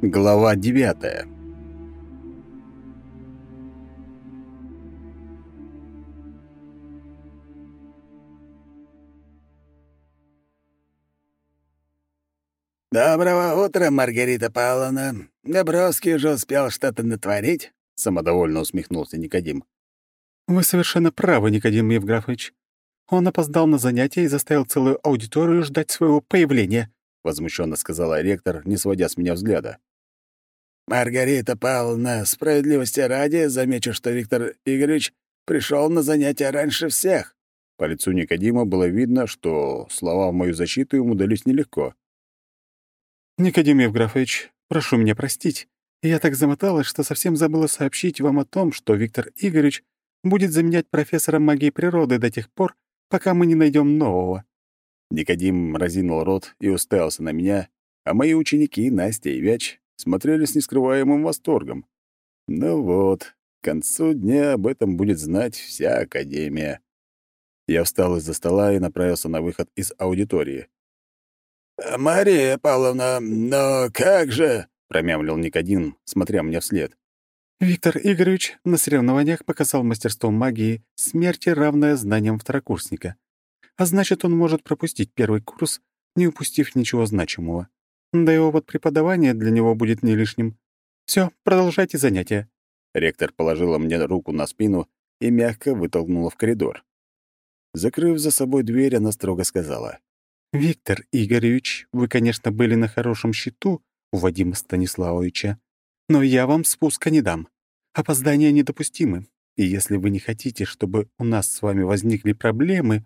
Глава девятая «Доброго утра, Маргарита Павловна. Добровский уже успел что-то натворить?» — самодовольно усмехнулся Никодим. «Вы совершенно правы, Никодим Евграфович. Он опоздал на занятия и заставил целую аудиторию ждать своего появления», — возмущенно сказала ректор, не сводя с меня взгляда. «Маргарита Павловна, справедливости ради, замечу, что Виктор Игоревич пришел на занятия раньше всех». По лицу Никодима было видно, что слова в мою защиту ему дались нелегко. «Никодим Евграфович, прошу меня простить. Я так замоталась, что совсем забыла сообщить вам о том, что Виктор Игоревич будет заменять профессора магии природы до тех пор, пока мы не найдем нового». Никодим разинул рот и уставился на меня, а мои ученики, Настя и Вяч, смотрели с нескрываемым восторгом. Ну вот, к концу дня об этом будет знать вся Академия. Я встал из-за стола и направился на выход из аудитории. «Мария Павловна, но как же...» — промямлил Никодим, смотря мне вслед. «Виктор Игоревич на соревнованиях показал мастерство магии смерти, равное знаниям второкурсника. А значит, он может пропустить первый курс, не упустив ничего значимого. Да и опыт преподавания для него будет не лишним. Все, продолжайте занятия». Ректор положила мне руку на спину и мягко вытолкнула в коридор. Закрыв за собой дверь, она строго сказала. «Виктор Игоревич, вы, конечно, были на хорошем счету у Вадима Станиславовича, но я вам спуска не дам. Опоздания недопустимы, и если вы не хотите, чтобы у нас с вами возникли проблемы,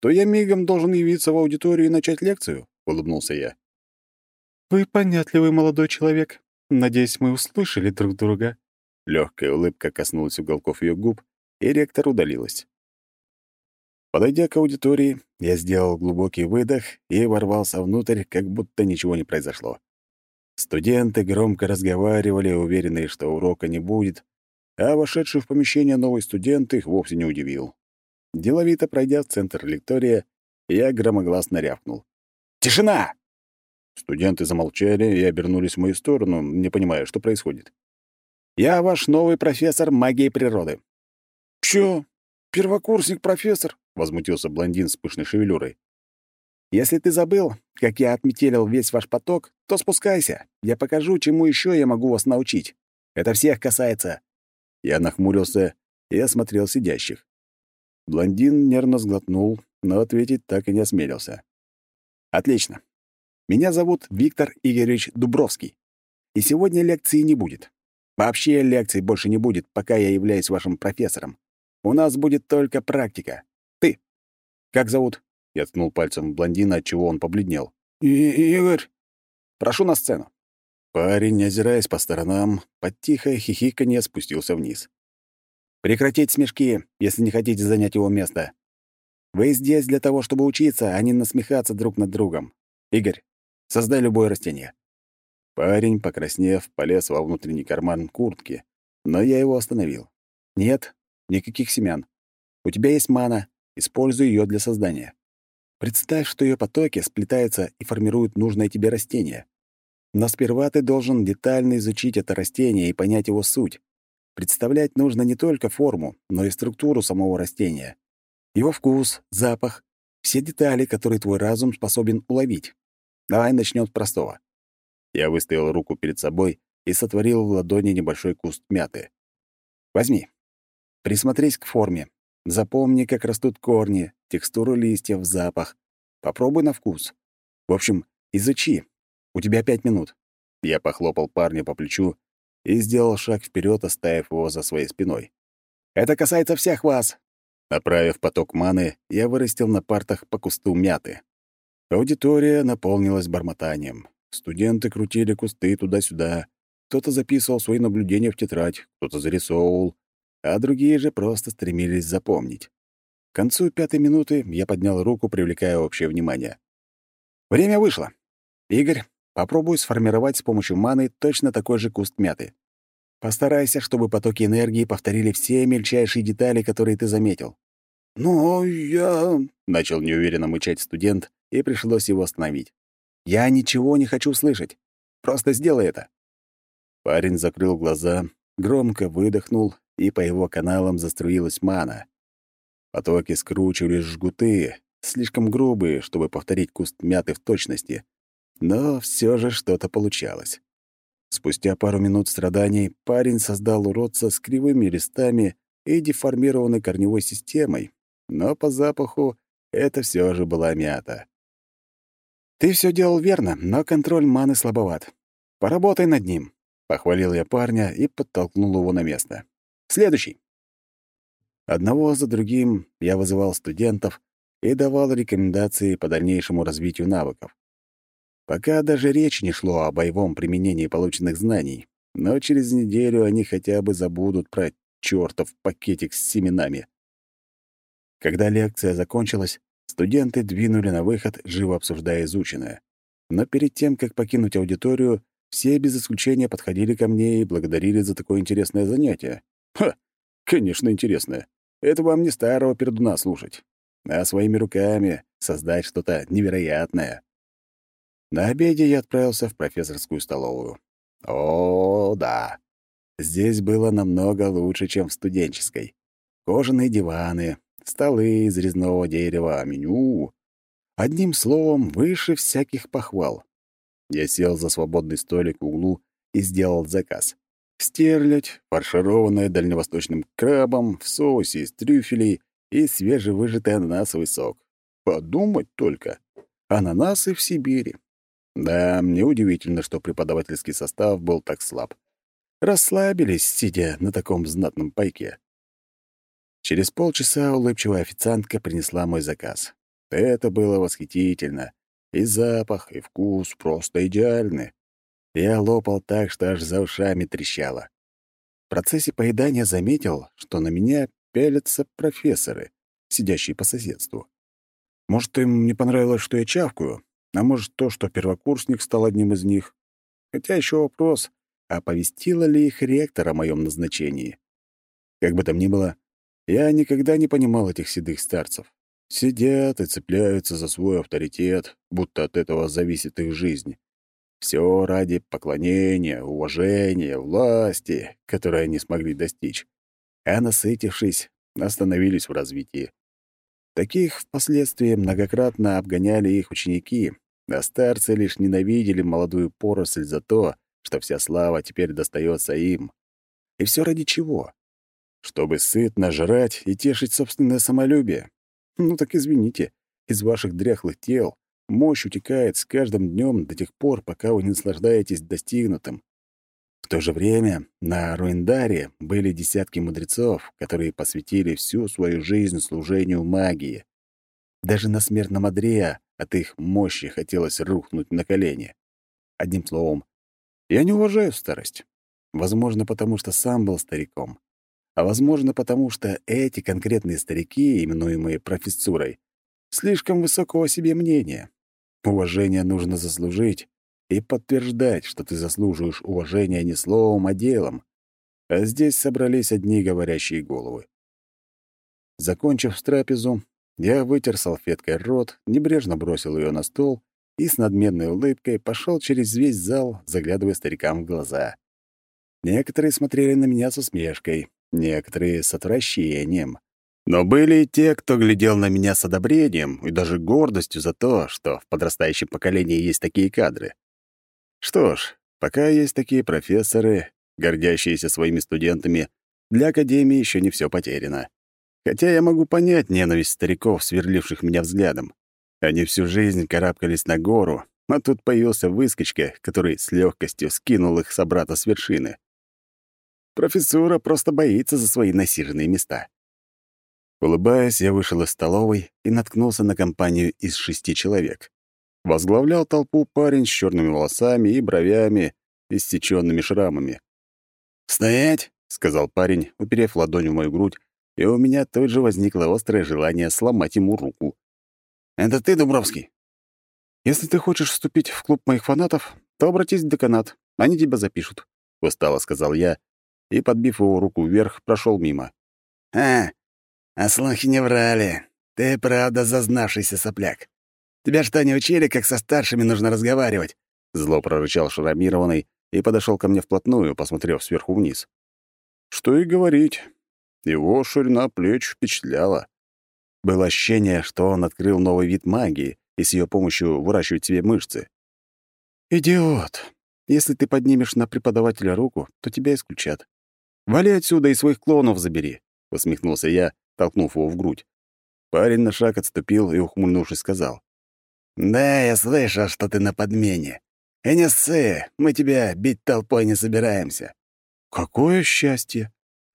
то я мигом должен явиться в аудиторию и начать лекцию», — улыбнулся я. «Вы понятливый молодой человек. Надеюсь, мы услышали друг друга». Легкая улыбка коснулась уголков ее губ, и ректор удалилась. Подойдя к аудитории, я сделал глубокий выдох и ворвался внутрь, как будто ничего не произошло. Студенты громко разговаривали, уверенные, что урока не будет, а вошедший в помещение новый студент их вовсе не удивил. Деловито пройдя в центр лектория, я громогласно рявкнул. «Тишина!» Студенты замолчали и обернулись в мою сторону, не понимая, что происходит. «Я ваш новый профессор магии природы». «Чё? Первокурсник-профессор?» — возмутился блондин с пышной шевелюрой. «Если ты забыл, как я отметелил весь ваш поток, то спускайся. Я покажу, чему еще я могу вас научить. Это всех касается». Я нахмурился и осмотрел сидящих. Блондин нервно сглотнул, но ответить так и не осмелился. «Отлично. Меня зовут Виктор Игоревич Дубровский. И сегодня лекции не будет. Вообще лекций больше не будет, пока я являюсь вашим профессором. У нас будет только практика. Ты. Как зовут? Я ткнул пальцем в блондина, отчего он побледнел. И Игорь. Прошу на сцену. Парень, не озираясь по сторонам, под тихое хихиканье спустился вниз. Прекратить смешки, если не хотите занять его место. Вы здесь для того, чтобы учиться, а не насмехаться друг над другом. Игорь, создай любое растение. Парень, покраснев, полез во внутренний карман куртки, но я его остановил. Нет, Никаких семян. У тебя есть мана, используй ее для создания. Представь, что ее потоки сплетаются и формируют нужное тебе растение. Но сперва ты должен детально изучить это растение и понять его суть. Представлять нужно не только форму, но и структуру самого растения. Его вкус, запах, все детали, которые твой разум способен уловить. Давай начнем с простого. Я выставил руку перед собой и сотворил в ладони небольшой куст мяты. Возьми. Присмотрись к форме. Запомни, как растут корни, текстуру листьев, запах. Попробуй на вкус. В общем, изучи. У тебя пять минут. Я похлопал парня по плечу и сделал шаг вперед, оставив его за своей спиной. «Это касается всех вас!» Направив поток маны, я вырастил на партах по кусту мяты. Аудитория наполнилась бормотанием. Студенты крутили кусты туда-сюда. Кто-то записывал свои наблюдения в тетрадь, кто-то зарисовывал, а другие же просто стремились запомнить. К концу пятой минуты я поднял руку, привлекая общее внимание. Время вышло. Игорь, попробуй сформировать с помощью маны точно такой же куст мяты. Постарайся, чтобы потоки энергии повторили все мельчайшие детали, которые ты заметил. «Ну, я...» — начал неуверенно мычать студент, и пришлось его остановить. «Я ничего не хочу слышать. Просто сделай это». Парень закрыл глаза, громко выдохнул, и по его каналам заструилась мана. Потоки скручивались жгуты, слишком грубые, чтобы повторить куст мяты в точности, но все же что-то получалось. Спустя пару минут страданий парень создал уродца с кривыми листами и деформированной корневой системой, но по запаху это все же была мята. «Ты все делал верно, но контроль маны слабоват. Поработай над ним», — похвалил я парня и подтолкнул его на место. «Следующий». Одного за другим я вызывал студентов и давал рекомендации по дальнейшему развитию навыков. Пока даже речь не шло о боевом применении полученных знаний, но через неделю они хотя бы забудут про чёртов пакетик с семенами. Когда лекция закончилась, студенты двинули на выход, живо обсуждая изученное. Но перед тем, как покинуть аудиторию, все без исключения подходили ко мне и благодарили за такое интересное занятие. Ха! Конечно, интересное. Это вам не старого пердуна слушать, а своими руками создать что-то невероятное. На обеде я отправился в профессорскую столовую. О, да. Здесь было намного лучше, чем в студенческой. Кожаные диваны, столы из резного дерева, меню. Одним словом, выше всяких похвал. Я сел за свободный столик в углу и сделал заказ. Стерлядь, фаршированная дальневосточным крабом, в соусе из трюфелей и свежевыжатый ананасовый сок. Подумать только. Ананасы в Сибири. Да, мне удивительно, что преподавательский состав был так слаб. Расслабились, сидя на таком знатном пайке. Через полчаса улыбчивая официантка принесла мой заказ. Это было восхитительно. И запах, и вкус просто идеальны. Я лопал так, что аж за ушами трещало. В процессе поедания заметил, что на меня пялятся профессоры, сидящие по соседству. Может, им не понравилось, что я чавкаю, а может, то, что первокурсник стал одним из них. Хотя еще вопрос, оповестила ли их ректор о моем назначении. Как бы там ни было, я никогда не понимал этих седых старцев. Сидят и цепляются за свой авторитет, будто от этого зависит их жизнь. Все ради поклонения, уважения, власти, которые они смогли достичь. А насытившись, остановились в развитии. Таких впоследствии многократно обгоняли их ученики, а старцы лишь ненавидели молодую поросль за то, что вся слава теперь достается им. И все ради чего? Чтобы сытно жрать и тешить собственное самолюбие. Ну так извините, из ваших дряхлых тел мощь утекает с каждым днем до тех пор, пока вы не наслаждаетесь достигнутым. В то же время на Руиндаре были десятки мудрецов, которые посвятили всю свою жизнь служению магии. Даже на смертном одре от их мощи хотелось рухнуть на колени. Одним словом, я не уважаю старость. Возможно, потому что сам был стариком. А возможно, потому что эти конкретные старики, именуемые профессурой, слишком высокого себе мнения. Уважение нужно заслужить и подтверждать, что ты заслуживаешь уважения не словом, а делом. А здесь собрались одни говорящие головы. Закончив трапезу, я вытер салфеткой рот, небрежно бросил ее на стол и с надменной улыбкой пошел через весь зал, заглядывая старикам в глаза. Некоторые смотрели на меня с усмешкой, некоторые — с отвращением. Но были и те, кто глядел на меня с одобрением и даже гордостью за то, что в подрастающем поколении есть такие кадры. Что ж, пока есть такие профессоры, гордящиеся своими студентами, для Академии еще не все потеряно. Хотя я могу понять ненависть стариков, сверливших меня взглядом. Они всю жизнь карабкались на гору, а тут появился выскочка, который с легкостью скинул их собрата с вершины. Профессура просто боится за свои насиженные места. Улыбаясь, я вышел из столовой и наткнулся на компанию из шести человек. Возглавлял толпу парень с черными волосами и бровями, иссеченными шрамами. «Стоять!» — сказал парень, уперев ладонь в мою грудь и у меня тут же возникло острое желание сломать ему руку. «Это ты, Дубровский?» «Если ты хочешь вступить в клуб моих фанатов, то обратись в деканат, они тебя запишут», — устало сказал я, и, подбив его руку вверх, прошел мимо. «А, А слухи не врали. Ты правда зазнавшийся сопляк. Тебя что, не учили, как со старшими нужно разговаривать?» Зло прорычал шрамированный и подошел ко мне вплотную, посмотрев сверху вниз. Что и говорить. Его ширина плеч впечатляла. Было ощущение, что он открыл новый вид магии и с ее помощью выращивает себе мышцы. «Идиот! Если ты поднимешь на преподавателя руку, то тебя исключат. Вали отсюда и своих клонов забери», — усмехнулся я, толкнув его в грудь. Парень на шаг отступил и, ухмыльнувшись, сказал. «Да, я слышал, что ты на подмене. И не ссы, мы тебя бить толпой не собираемся». «Какое счастье!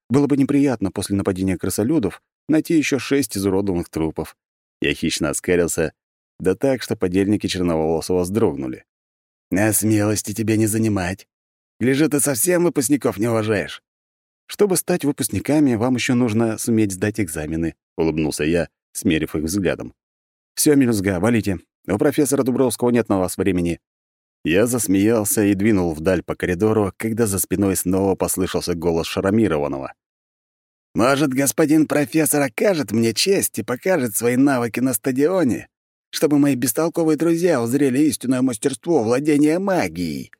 Было бы неприятно после нападения крысолюдов найти еще шесть изуродованных трупов». Я хищно оскарился, да так, что подельники Черноволосого вздрогнули. «А смелости тебе не занимать. Гляжу, ты совсем выпускников не уважаешь». «Чтобы стать выпускниками, вам еще нужно суметь сдать экзамены», — улыбнулся я, смерив их взглядом. «Всё, мелюзга, валите. У профессора Дубровского нет на вас времени». Я засмеялся и двинул вдаль по коридору, когда за спиной снова послышался голос Шарамированного. «Может, господин профессор окажет мне честь и покажет свои навыки на стадионе, чтобы мои бестолковые друзья узрели истинное мастерство владения магией?»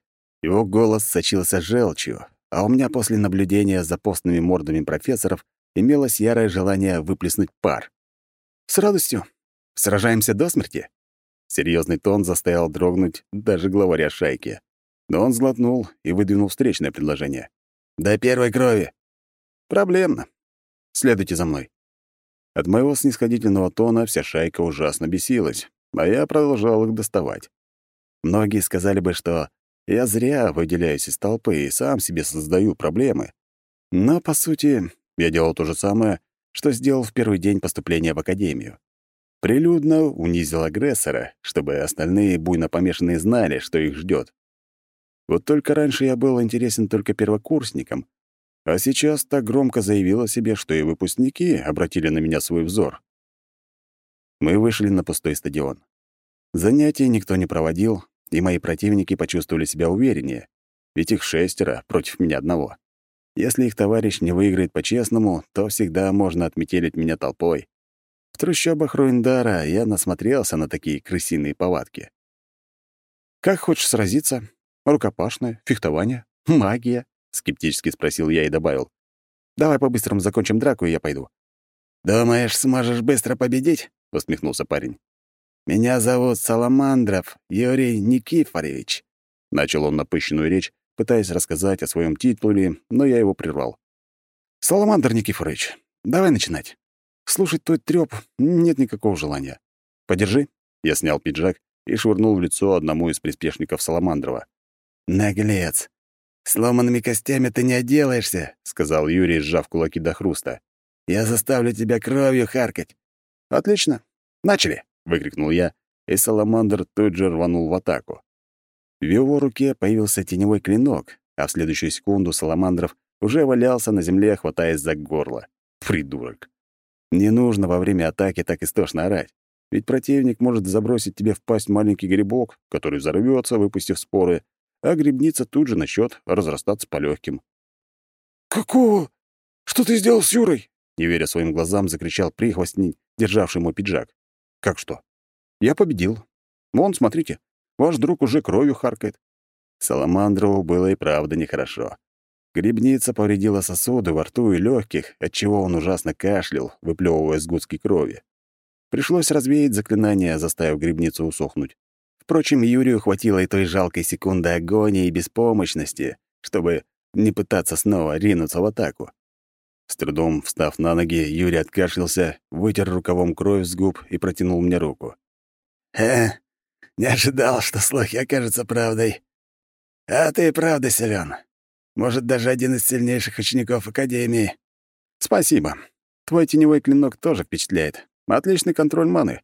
Его голос сочился желчью, а у меня после наблюдения за постными мордами профессоров имелось ярое желание выплеснуть пар. «С радостью. Сражаемся до смерти?» Серьезный тон заставил дрогнуть даже главаря шайки. Но он сглотнул и выдвинул встречное предложение. «До первой крови!» «Проблемно. Следуйте за мной». От моего снисходительного тона вся шайка ужасно бесилась, а я продолжал их доставать. Многие сказали бы, что я зря выделяюсь из толпы и сам себе создаю проблемы. Но, по сути, я делал то же самое, что сделал в первый день поступления в академию. Прилюдно унизил агрессора, чтобы остальные буйно помешанные знали, что их ждет. Вот только раньше я был интересен только первокурсникам, а сейчас так громко заявил о себе, что и выпускники обратили на меня свой взор. Мы вышли на пустой стадион. Занятий никто не проводил, и мои противники почувствовали себя увереннее, ведь их шестеро против меня одного. Если их товарищ не выиграет по-честному, то всегда можно отметелить меня толпой. В трущобах Руиндара я насмотрелся на такие крысиные повадки. «Как хочешь сразиться? Рукопашное? Фехтование? Магия?» — скептически спросил я и добавил. «Давай по-быстрому закончим драку, и я пойду». «Думаешь, сможешь быстро победить?» — усмехнулся парень. «Меня зовут Саламандров Юрий Никифорович», — начал он напыщенную речь, пытаясь рассказать о своем титуле, но я его прервал. «Саламандр Никифорович, давай начинать. Слушать твой трёп нет никакого желания. Подержи». Я снял пиджак и швырнул в лицо одному из приспешников Саламандрова. «Наглец! Сломанными костями ты не отделаешься», — сказал Юрий, сжав кулаки до хруста. «Я заставлю тебя кровью харкать». «Отлично. Начали!» — выкрикнул я, и Саламандр тут же рванул в атаку. В его руке появился теневой клинок, а в следующую секунду Саламандров уже валялся на земле, хватаясь за горло. Придурок. Не нужно во время атаки так истошно орать. Ведь противник может забросить тебе в пасть маленький грибок, который взорвется, выпустив споры, а грибница тут же начнет разрастаться по легким. «Какого? Что ты сделал с Юрой?» Не веря своим глазам, закричал прихвостень, державший мой пиджак. «Как что? Я победил. Вон, смотрите, ваш друг уже кровью харкает». Саламандрову было и правда нехорошо. Грибница повредила сосуды во рту и легких, отчего он ужасно кашлял, выплевывая сгустки крови. Пришлось развеять заклинание, заставив грибницу усохнуть. Впрочем, Юрию хватило и той жалкой секунды агонии и беспомощности, чтобы не пытаться снова ринуться в атаку. С трудом встав на ноги, Юрий откашлялся, вытер рукавом кровь с губ и протянул мне руку. «Э, не ожидал, что слухи окажутся правдой. А ты правда силен. Может, даже один из сильнейших учеников Академии. Спасибо. Твой теневой клинок тоже впечатляет. Отличный контроль маны.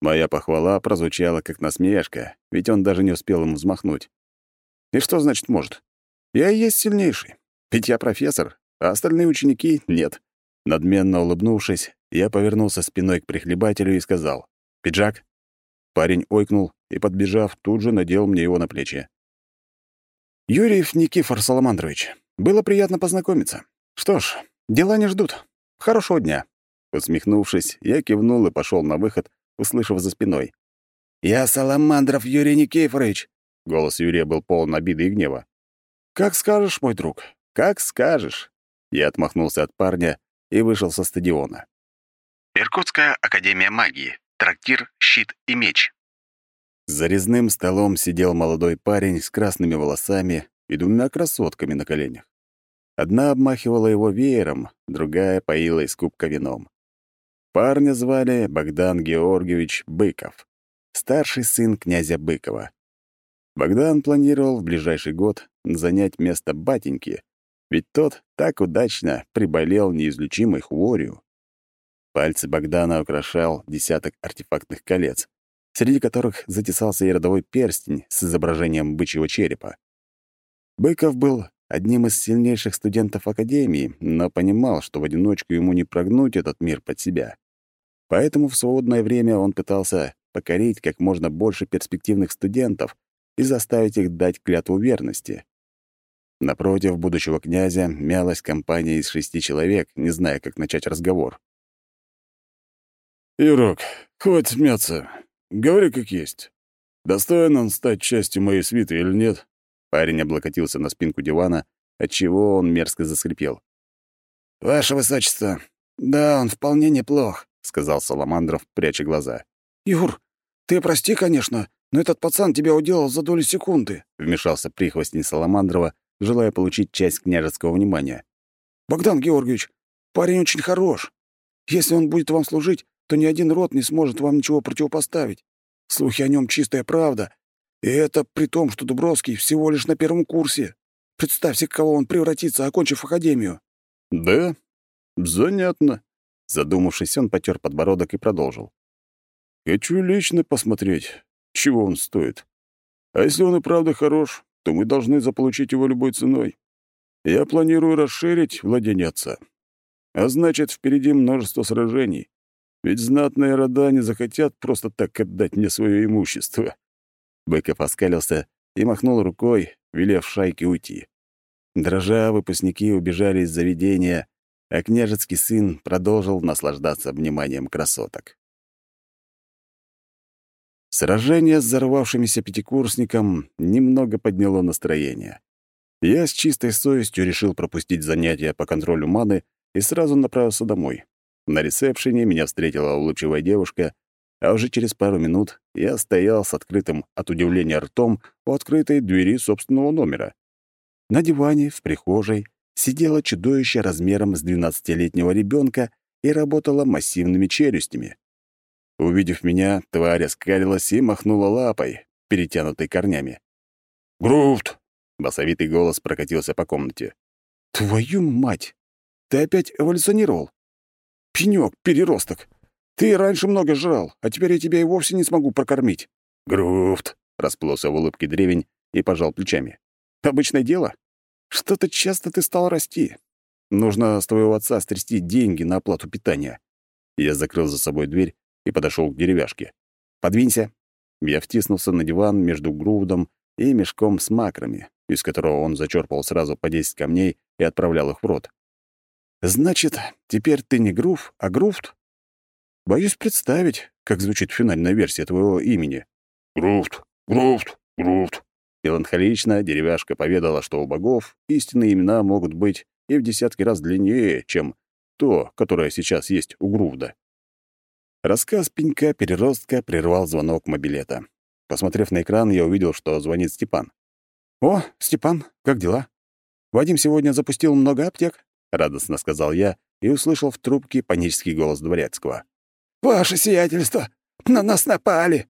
Моя похвала прозвучала как насмешка, ведь он даже не успел им взмахнуть. И что значит «может»? Я и есть сильнейший. Ведь я профессор, а остальные ученики — нет. Надменно улыбнувшись, я повернулся спиной к прихлебателю и сказал «Пиджак». Парень ойкнул и, подбежав, тут же надел мне его на плечи. Юрьев Никифор Саламандрович, было приятно познакомиться. Что ж, дела не ждут. Хорошего дня. Усмехнувшись, я кивнул и пошел на выход, услышав за спиной. «Я Саламандров Юрий Никифорович!» Голос Юрия был полон обиды и гнева. «Как скажешь, мой друг, как скажешь!» Я отмахнулся от парня и вышел со стадиона. Иркутская академия магии. Трактир «Щит и меч». За резным столом сидел молодой парень с красными волосами и двумя красотками на коленях. Одна обмахивала его веером, другая поила из кубка вином. Парня звали Богдан Георгиевич Быков, старший сын князя Быкова. Богдан планировал в ближайший год занять место батеньки, ведь тот так удачно приболел неизлечимой хворью. Пальцы Богдана украшал десяток артефактных колец, среди которых затесался и родовой перстень с изображением бычьего черепа. Быков был одним из сильнейших студентов Академии, но понимал, что в одиночку ему не прогнуть этот мир под себя. Поэтому в свободное время он пытался покорить как можно больше перспективных студентов и заставить их дать клятву верности. Напротив будущего князя мялась компания из шести человек, не зная, как начать разговор. «Ирок, хватит мяться. Говори как есть. Достоин он стать частью моей свиты или нет?» Парень облокотился на спинку дивана, отчего он мерзко заскрипел. «Ваше высочество, да, он вполне неплох сказал Саламандров, пряча глаза. «Юр, ты прости, конечно, но этот пацан тебя уделал за долю секунды», вмешался прихвостень Саламандрова, желая получить часть княжеского внимания. «Богдан Георгиевич, парень очень хорош. Если он будет вам служить, то ни один род не сможет вам ничего противопоставить. Слухи о нем чистая правда. И это при том, что Дубровский всего лишь на первом курсе. Представьте, кого он превратится, окончив академию». «Да? Занятно», Задумавшись, он потер подбородок и продолжил. «Хочу лично посмотреть, чего он стоит. А если он и правда хорош, то мы должны заполучить его любой ценой. Я планирую расширить владение отца. А значит, впереди множество сражений. Ведь знатные рода не захотят просто так отдать мне свое имущество». Быков оскалился и махнул рукой, велев шайке уйти. Дрожа, выпускники убежали из заведения, а княжеский сын продолжил наслаждаться вниманием красоток. Сражение с взорвавшимися пятикурсником немного подняло настроение. Я с чистой совестью решил пропустить занятия по контролю маны и сразу направился домой. На ресепшене меня встретила улыбчивая девушка, а уже через пару минут я стоял с открытым от удивления ртом у открытой двери собственного номера. На диване в прихожей сидело чудовище размером с двенадцатилетнего ребенка и работало массивными челюстями. Увидев меня, тварь оскалилась и махнула лапой, перетянутой корнями. «Груфт!» — басовитый голос прокатился по комнате. «Твою мать! Ты опять эволюционировал? Пенёк, переросток! Ты раньше много жрал, а теперь я тебя и вовсе не смогу прокормить!» «Груфт!» — расплылся в улыбке древень и пожал плечами. «Обычное дело. Что-то часто ты стал расти. Нужно с твоего отца стрясти деньги на оплату питания. Я закрыл за собой дверь и подошел к деревяшке. «Подвинься». Я втиснулся на диван между грудом и мешком с макрами, из которого он зачерпал сразу по 10 камней и отправлял их в рот. «Значит, теперь ты не Грув, а Груфт?» «Боюсь представить, как звучит финальная версия твоего имени». «Груфт, Груфт, Груфт», Меланхолично деревяшка поведала, что у богов истинные имена могут быть и в десятки раз длиннее, чем то, которое сейчас есть у Грувда. Рассказ пенька-переростка прервал звонок мобилета. Посмотрев на экран, я увидел, что звонит Степан. «О, Степан, как дела? Вадим сегодня запустил много аптек?» — радостно сказал я и услышал в трубке панический голос Дворецкого. «Ваше сиятельство! На нас напали!»